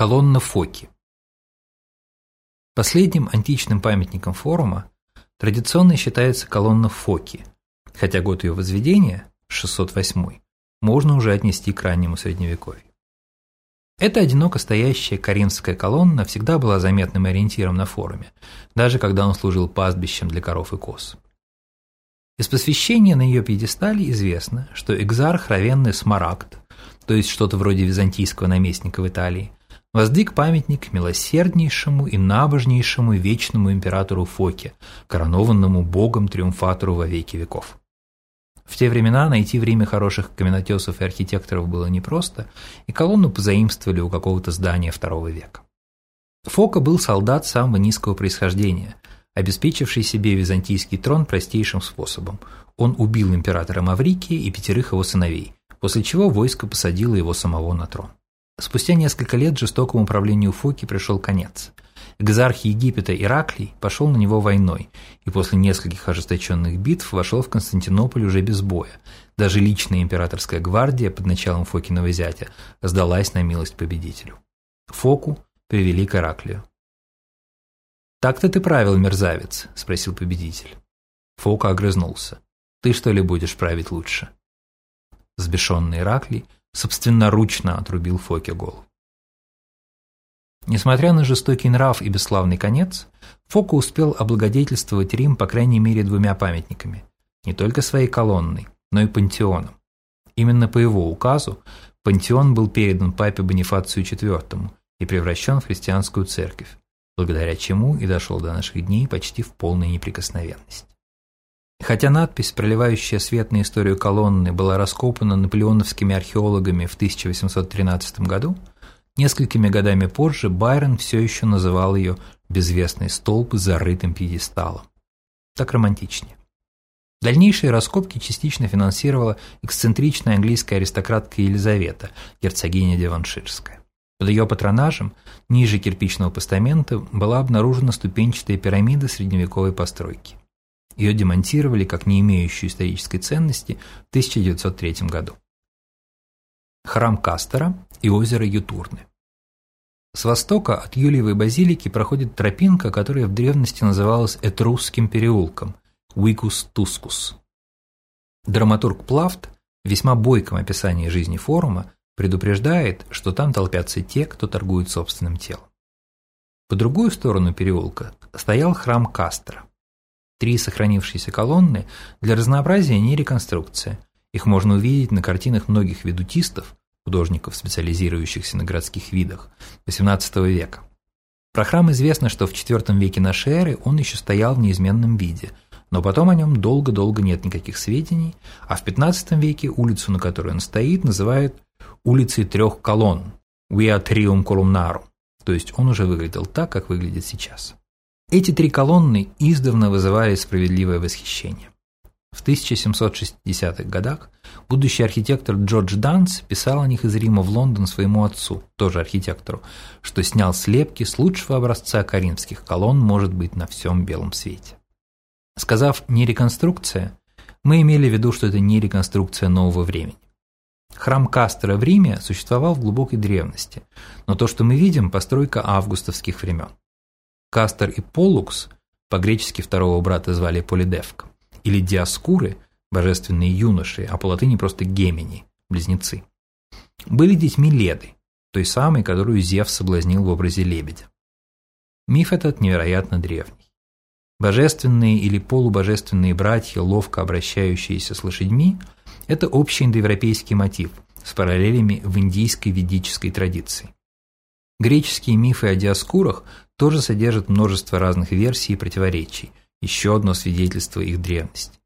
Колонна Фоки Последним античным памятником форума традиционно считается колонна Фоки, хотя год ее возведения, 608, можно уже отнести к раннему Средневековью. Эта одиноко стоящая коринфская колонна всегда была заметным ориентиром на форуме, даже когда он служил пастбищем для коров и коз. Из посвящения на ее пьедестале известно, что экзарх Равенный Смарагд, то есть что-то вроде византийского наместника в Италии, воздвиг памятник милосерднейшему и набожнейшему вечному императору Фоке, коронованному богом-триумфатору во веки веков. В те времена найти в Риме хороших каменотесов и архитекторов было непросто, и колонну позаимствовали у какого-то здания второго века. Фока был солдат самого низкого происхождения, обеспечивший себе византийский трон простейшим способом. Он убил императора Маврикия и пятерых его сыновей, после чего войско посадило его самого на трон. Спустя несколько лет жестокому управлению Фоки пришел конец. Экзарх Египета Ираклий пошел на него войной и после нескольких ожесточенных битв вошел в Константинополь уже без боя. Даже личная императорская гвардия под началом Фокиного зятя сдалась на милость победителю. Фоку привели к Ираклию. «Так-то ты правил, мерзавец?» – спросил победитель. Фока огрызнулся. «Ты что ли будешь править лучше?» Сбешенный Ираклий собственноручно отрубил Фоке голову. Несмотря на жестокий нрав и бесславный конец, Фока успел облагодетельствовать Рим по крайней мере двумя памятниками, не только своей колонной, но и пантеоном. Именно по его указу пантеон был передан папе Бонифацию IV и превращен в христианскую церковь, благодаря чему и дошел до наших дней почти в полной неприкосновенность. Хотя надпись, проливающая свет на историю колонны, была раскопана наполеоновскими археологами в 1813 году, Несколькими годами позже Байрон все еще называл ее «безвестный столб с зарытым пьедесталом». Так романтичнее. Дальнейшие раскопки частично финансировала эксцентричная английская аристократка Елизавета, герцогиня Деванширская. Под ее патронажем, ниже кирпичного постамента, была обнаружена ступенчатая пирамида средневековой постройки. Ее демонтировали как не имеющую исторической ценности в 1903 году. Храм Кастера и озеро Ютурны. С востока от Юлиевой базилики проходит тропинка, которая в древности называлась Этрусским переулком – Уикус Тускус. Драматург Плафт в весьма бойком описании жизни форума предупреждает, что там толпятся те, кто торгует собственным телом. По другую сторону переулка стоял храм Кастера. Три сохранившиеся колонны для разнообразия не реконструкция. Их можно увидеть на картинах многих ведутистов, художников, специализирующихся на городских видах, XVIII века. Про храм известно, что в IV веке нашей эры он еще стоял в неизменном виде, но потом о нем долго-долго нет никаких сведений, а в XV веке улицу, на которой он стоит, называют улицей трех колонн – Via Trium Columnarum, то есть он уже выглядел так, как выглядит сейчас. Эти три колонны издавна вызывали справедливое восхищение. В 1760-х годах будущий архитектор Джордж Данс писал о них из Рима в Лондон своему отцу, тоже архитектору, что снял слепки с лучшего образца коринфских колонн, может быть, на всем белом свете. Сказав «не реконструкция», мы имели в виду, что это не реконструкция нового времени. Храм Кастера в Риме существовал в глубокой древности, но то, что мы видим, постройка августовских времен. Кастер и Полукс, по-гречески второго брата звали Полидевка, или диаскуры, божественные юноши, а по латыни просто гемини, близнецы, были детьми Леды, той самой, которую Зевс соблазнил в образе лебедя. Миф этот невероятно древний. Божественные или полубожественные братья, ловко обращающиеся с лошадьми, это общий индоевропейский мотив с параллелями в индийской ведической традиции. Греческие мифы о диаскурах тоже содержат множество разных версий и противоречий, еще одно свидетельство их древности.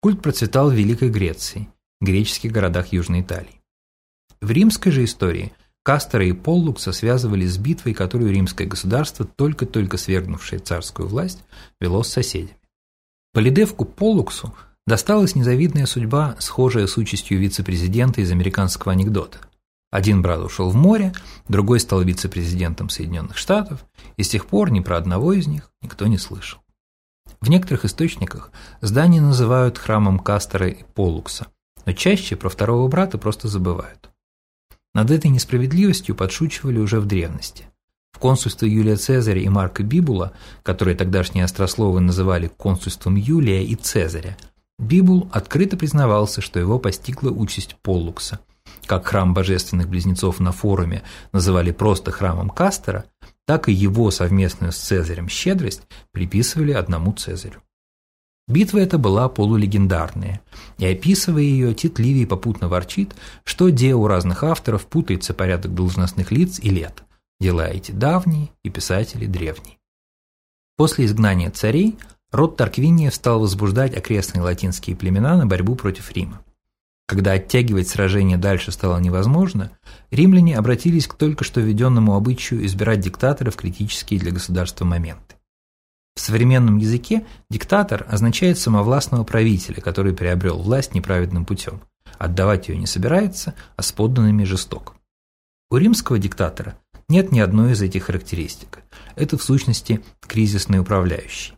Культ процветал в Великой Греции, греческих городах Южной Италии. В римской же истории Кастера и Поллукса связывали с битвой, которую римское государство, только-только свергнувшее царскую власть, вело с соседями. Полидевку Поллуксу досталась незавидная судьба, схожая с участью вице-президента из американского анекдота. Один брат ушел в море, другой стал вице-президентом Соединенных Штатов, и с тех пор ни про одного из них никто не слышал. В некоторых источниках здание называют храмом Кастера и Полукса, но чаще про второго брата просто забывают. Над этой несправедливостью подшучивали уже в древности. В консульство Юлия Цезаря и Марка Бибула, которые тогдашние острословы называли консульством Юлия и Цезаря, Бибул открыто признавался, что его постигла участь Поллукса. Как храм божественных близнецов на форуме называли просто храмом Кастера, так и его совместную с Цезарем щедрость приписывали одному Цезарю. Битва эта была полулегендарная, и описывая ее, Тит Ливий попутно ворчит, что где у разных авторов путается порядок должностных лиц и лет. Дела эти давние и писатели древние. После изгнания царей род Тарквиния стал возбуждать окрестные латинские племена на борьбу против Рима. Когда оттягивать сражение дальше стало невозможно, римляне обратились к только что введенному обычаю избирать диктаторов критические для государства моменты. В современном языке диктатор означает самовластного правителя, который приобрел власть неправедным путем. Отдавать ее не собирается, а с подданными жесток. У римского диктатора нет ни одной из этих характеристик. Это в сущности кризисный управляющий.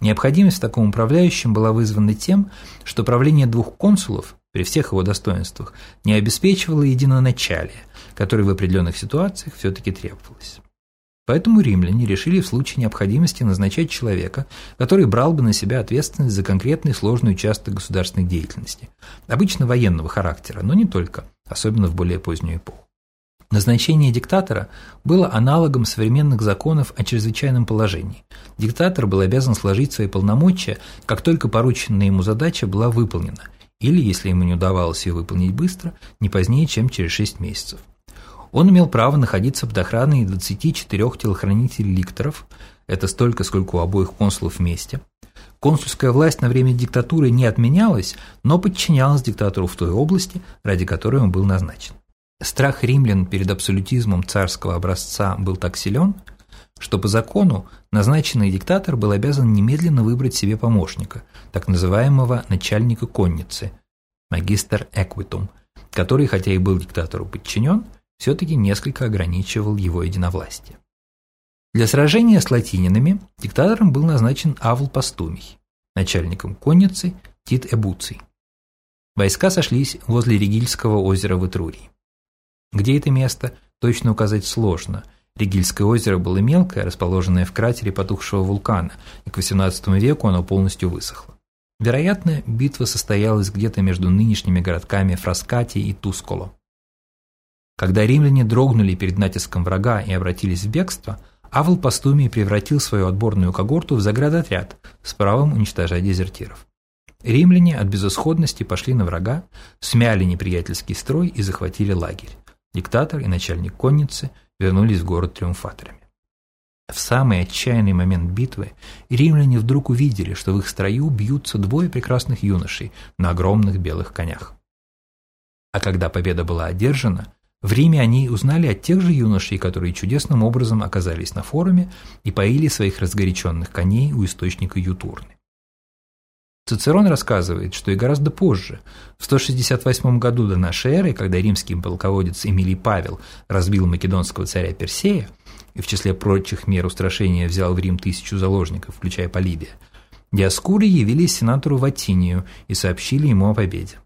Необходимость в таком управляющем была вызвана тем, что правление двух консулов при всех его достоинствах не обеспечивало единоначалие, которое в определенных ситуациях все-таки требовалось. Поэтому римляне решили в случае необходимости назначать человека, который брал бы на себя ответственность за конкретный сложный участок государственной деятельности, обычно военного характера, но не только, особенно в более позднюю эпоху. Назначение диктатора было аналогом современных законов о чрезвычайном положении. Диктатор был обязан сложить свои полномочия, как только порученная ему задача была выполнена, или, если ему не удавалось ее выполнить быстро, не позднее, чем через 6 месяцев. Он имел право находиться под охраной 24 телохранителей-ликторов, это столько, сколько у обоих консулов вместе. Консульская власть на время диктатуры не отменялась, но подчинялась диктатору в той области, ради которой он был назначен. Страх римлян перед абсолютизмом царского образца был так силен, что по закону назначенный диктатор был обязан немедленно выбрать себе помощника, так называемого начальника конницы, магистр эквитум, который, хотя и был диктатору подчинен, все-таки несколько ограничивал его единовластие. Для сражения с латининами диктатором был назначен Авл Пастумий, начальником конницы Тит Эбуций. Войска сошлись возле Ригильского озера в Этрурии. Где это место, точно указать сложно. Ригильское озеро было мелкое, расположенное в кратере потухшего вулкана, и к XVIII веку оно полностью высохло. Вероятно, битва состоялась где-то между нынешними городками Фраскати и Тусколо. Когда римляне дрогнули перед натиском врага и обратились в бегство, Авл Пастумий превратил свою отборную когорту в заградотряд с правом уничтожать дезертиров. Римляне от безысходности пошли на врага, смяли неприятельский строй и захватили лагерь. Диктатор и начальник конницы вернулись в город триумфаторами. В самый отчаянный момент битвы римляне вдруг увидели, что в их строю бьются двое прекрасных юношей на огромных белых конях. А когда победа была одержана, в Риме они узнали от тех же юношей, которые чудесным образом оказались на форуме и поили своих разгоряченных коней у источника Ютурны. Цицерон рассказывает, что и гораздо позже, в 168 году до нашей эры, когда римский полководец Эмилий Павел разбил македонского царя Персея и в числе прочих мер устрашения взял в Рим тысячу заложников, включая Полибия, Диаскуры явились сенатору Ватинию и сообщили ему о победе.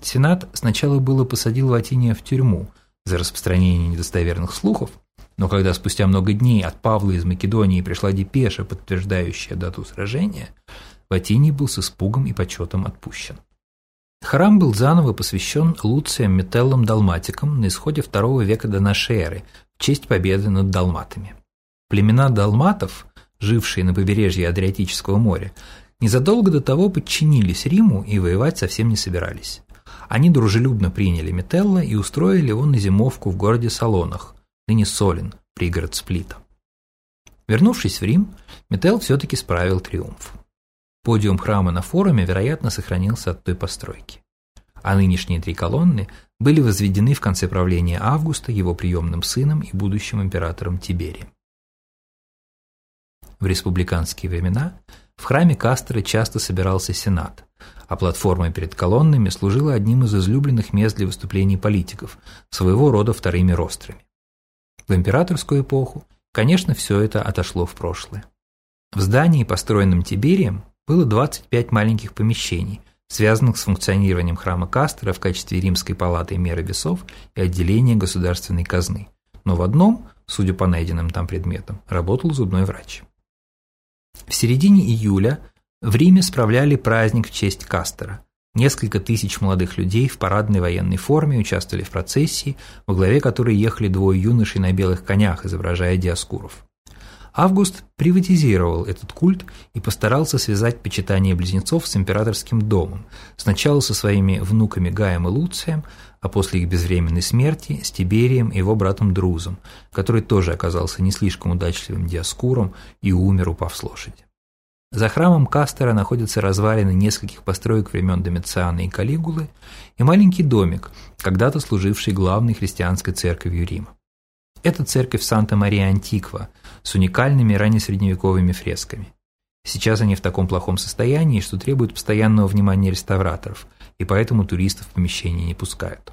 Сенат сначала было посадил Ватиния в тюрьму за распространение недостоверных слухов, но когда спустя много дней от Павла из Македонии пришла депеша, подтверждающая дату сражения, Ватиний был с испугом и почетом отпущен. Храм был заново посвящен Луцием Метеллом Далматикам на исходе II века до эры в честь победы над далматами. Племена далматов, жившие на побережье Адриатического моря, незадолго до того подчинились Риму и воевать совсем не собирались. Они дружелюбно приняли Метелла и устроили его на зимовку в городе Салонах, ныне Солин, пригород Сплита. Вернувшись в Рим, Метел все-таки справил триумф. Подиум храма на форуме, вероятно, сохранился от той постройки. А нынешние три колонны были возведены в конце правления Августа его приемным сыном и будущим императором Тиберием. В республиканские времена в храме Кастера часто собирался сенат, а платформой перед колоннами служила одним из излюбленных мест для выступлений политиков, своего рода вторыми рострами. В императорскую эпоху, конечно, все это отошло в прошлое. В здании, построенном Тиберием, было 25 маленьких помещений, связанных с функционированием храма Кастера в качестве римской палаты меры весов и отделения государственной казны. Но в одном, судя по найденным там предметам, работал зубной врач. В середине июля в Риме справляли праздник в честь Кастера. Несколько тысяч молодых людей в парадной военной форме участвовали в процессии, во главе которой ехали двое юношей на белых конях, изображая диаскуров. Август приватизировал этот культ и постарался связать почитание близнецов с императорским домом, сначала со своими внуками Гаем и Луцием, а после их безвременной смерти с Тиберием и его братом Друзом, который тоже оказался не слишком удачливым диаскуром и умер, упав с лошади. За храмом Кастера находятся развалины нескольких построек времен Домициана и Калигулы и маленький домик, когда-то служивший главной христианской церковью Рима. Это церковь Санта-Мария-Антиква с уникальными раннесредневековыми фресками. Сейчас они в таком плохом состоянии, что требуют постоянного внимания реставраторов, и поэтому туристов в помещение не пускают.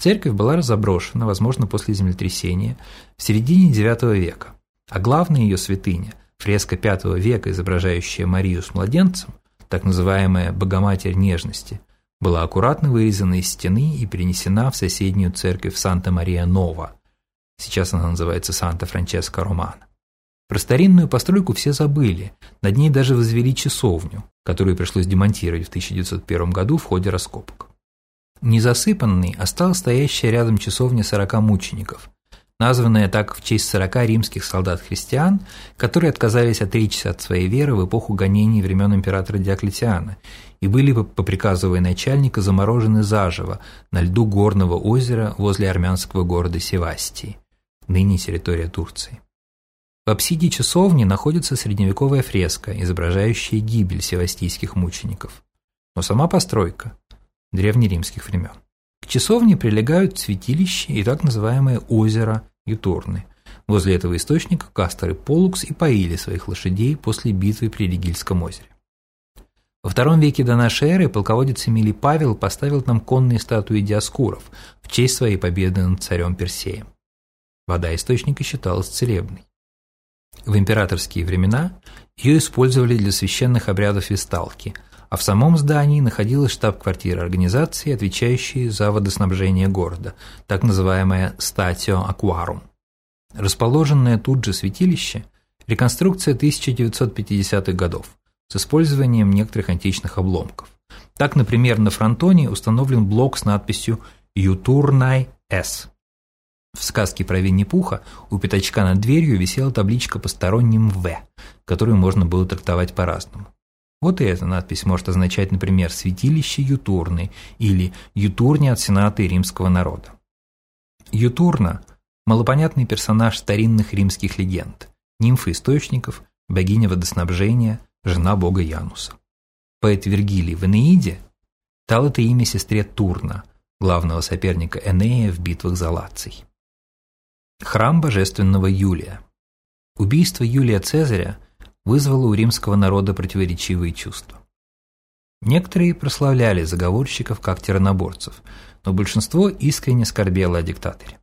Церковь была разоброшена, возможно, после землетрясения, в середине IX века, а главная ее святыня, фреска V века, изображающая Марию с младенцем, так называемая «Богоматерь нежности», была аккуратно вырезана из стены и перенесена в соседнюю церковь Санта-Мария-Нова, Сейчас она называется Санта-Франческо Романа. Про старинную постройку все забыли, над ней даже возвели часовню, которую пришлось демонтировать в 1901 году в ходе раскопок. Незасыпанной осталась стоящая рядом часовня сорока мучеников, названная так в честь сорока римских солдат-христиан, которые отказались отречься от своей веры в эпоху гонений времен императора Диоклетиана и были по приказу военачальника заморожены заживо на льду горного озера возле армянского города Севастии ныне территория Турции. В апсиде часовни находится средневековая фреска, изображающая гибель севастийских мучеников. Но сама постройка – древнеримских времен. К часовне прилегают святилище и так называемое озеро Ютурны. Возле этого источника Кастер и Полукс и поили своих лошадей после битвы при Ригильском озере. Во втором веке до нашей эры полководец Эмилий Павел поставил там конные статуи диаскуров в честь своей победы над царем Персеем. Вода источника считалась целебной. В императорские времена ее использовали для священных обрядов весталки, а в самом здании находилась штаб-квартира организации, отвечающей за водоснабжение города, так называемая «статио акварум». Расположенное тут же святилище – реконструкция 1950-х годов с использованием некоторых античных обломков. Так, например, на фронтоне установлен блок с надписью «Ютурнай С», в сказке про Винни-Пуха у пятачка над дверью висела табличка «Посторонним В», которую можно было трактовать по-разному. Вот и эта надпись может означать, например, «Святилище Ютурны» или «Ютурня от Сената и римского народа». Ютурна – малопонятный персонаж старинных римских легенд, нимфа источников, богиня водоснабжения, жена бога Януса. Поэт Вергилий в Энеиде дал это имя сестре Турна, главного соперника Энея в битвах за Лаций. Храм божественного Юлия. Убийство Юлия Цезаря вызвало у римского народа противоречивые чувства. Некоторые прославляли заговорщиков как тираноборцев, но большинство искренне скорбело о диктаторе.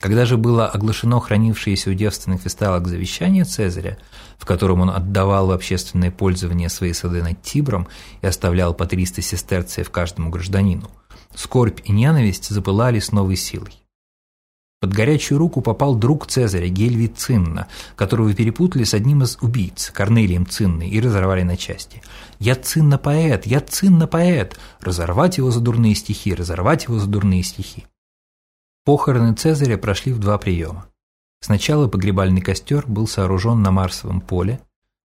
Когда же было оглашено хранившееся у девственных фисталок завещание Цезаря, в котором он отдавал в общественное пользование свои сады над Тибром и оставлял по 300 сестерцев каждому гражданину, скорбь и ненависть запылали с новой силой. Под горячую руку попал друг Цезаря, Гельвий Цинна, которого перепутали с одним из убийц, Корнелием Цинной, и разорвали на части. «Я Цинна-поэт! Я Цинна-поэт! Разорвать его за дурные стихи! Разорвать его за дурные стихи!» Похороны Цезаря прошли в два приема. Сначала погребальный костер был сооружен на Марсовом поле,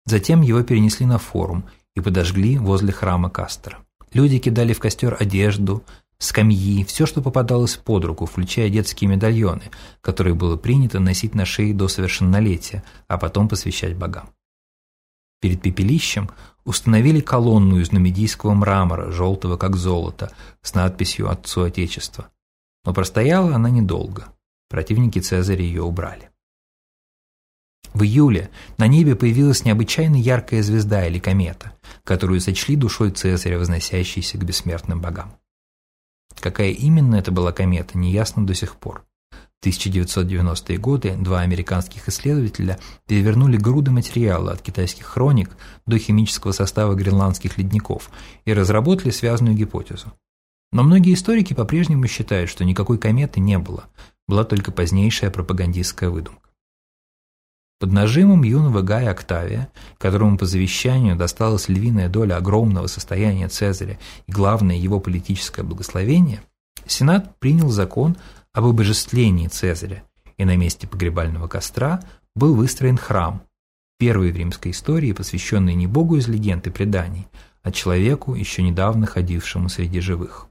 затем его перенесли на форум и подожгли возле храма Кастера. Люди кидали в костер одежду, скамьи, все, что попадалось под руку, включая детские медальоны, которые было принято носить на шее до совершеннолетия, а потом посвящать богам. Перед пепелищем установили колонну из нумидийского мрамора, желтого как золото, с надписью «Отцу Отечества». Но простояла она недолго. Противники Цезаря ее убрали. В июле на небе появилась необычайно яркая звезда или комета, которую сочли душой Цезаря, возносящейся к бессмертным богам. Какая именно это была комета, неясно до сих пор. В 1990-е годы два американских исследователя перевернули груды материала от китайских хроник до химического состава гренландских ледников и разработали связанную гипотезу. Но многие историки по-прежнему считают, что никакой кометы не было, была только позднейшая пропагандистская выдумка. Под нажимом юного Гая Октавия, которому по завещанию досталась львиная доля огромного состояния Цезаря и главное его политическое благословение, Сенат принял закон об обожествлении Цезаря, и на месте погребального костра был выстроен храм, первый в римской истории, посвященный не богу из легенд и преданий, а человеку, еще недавно ходившему среди живых.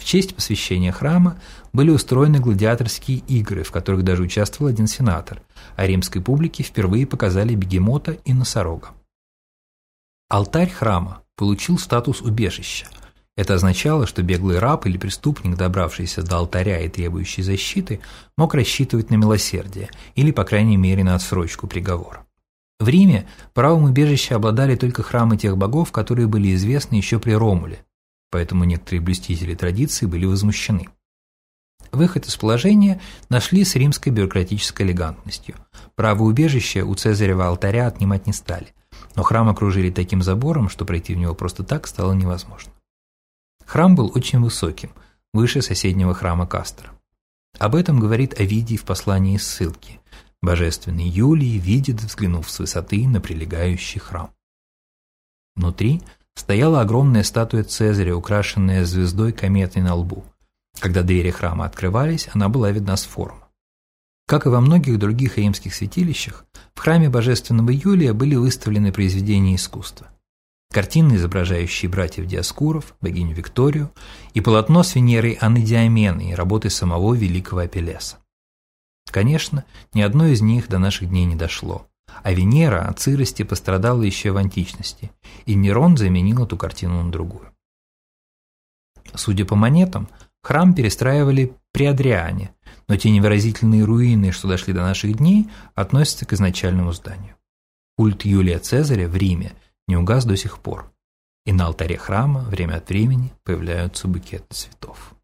В честь посвящения храма были устроены гладиаторские игры, в которых даже участвовал один сенатор, а римской публике впервые показали бегемота и носорога. Алтарь храма получил статус убежища. Это означало, что беглый раб или преступник, добравшийся до алтаря и требующий защиты, мог рассчитывать на милосердие или, по крайней мере, на отсрочку приговора. В Риме правом убежища обладали только храмы тех богов, которые были известны еще при Ромуле, поэтому некоторые блюстители традиции были возмущены. Выход из положения нашли с римской бюрократической элегантностью. Право убежища у Цезарева алтаря отнимать не стали, но храм окружили таким забором, что пройти в него просто так стало невозможно. Храм был очень высоким, выше соседнего храма Кастера. Об этом говорит Овидий в послании ссылки. Божественный Юлий видит, взглянув с высоты на прилегающий храм. Внутри – стояла огромная статуя Цезаря, украшенная звездой кометой на лбу. Когда двери храма открывались, она была видна с форума. Как и во многих других римских святилищах, в храме божественного Юлия были выставлены произведения искусства. Картины, изображающие братьев Диаскуров, богиню Викторию, и полотно с Венерой Анны Диомены и работы самого великого Апеллеса. Конечно, ни одно из них до наших дней не дошло, а Венера от сырости пострадала еще в античности, и Нерон заменил эту картину на другую. Судя по монетам, храм перестраивали при Адриане, но те невыразительные руины, что дошли до наших дней, относятся к изначальному зданию. Культ Юлия Цезаря в Риме не угас до сих пор, и на алтаре храма время от времени появляются букеты цветов.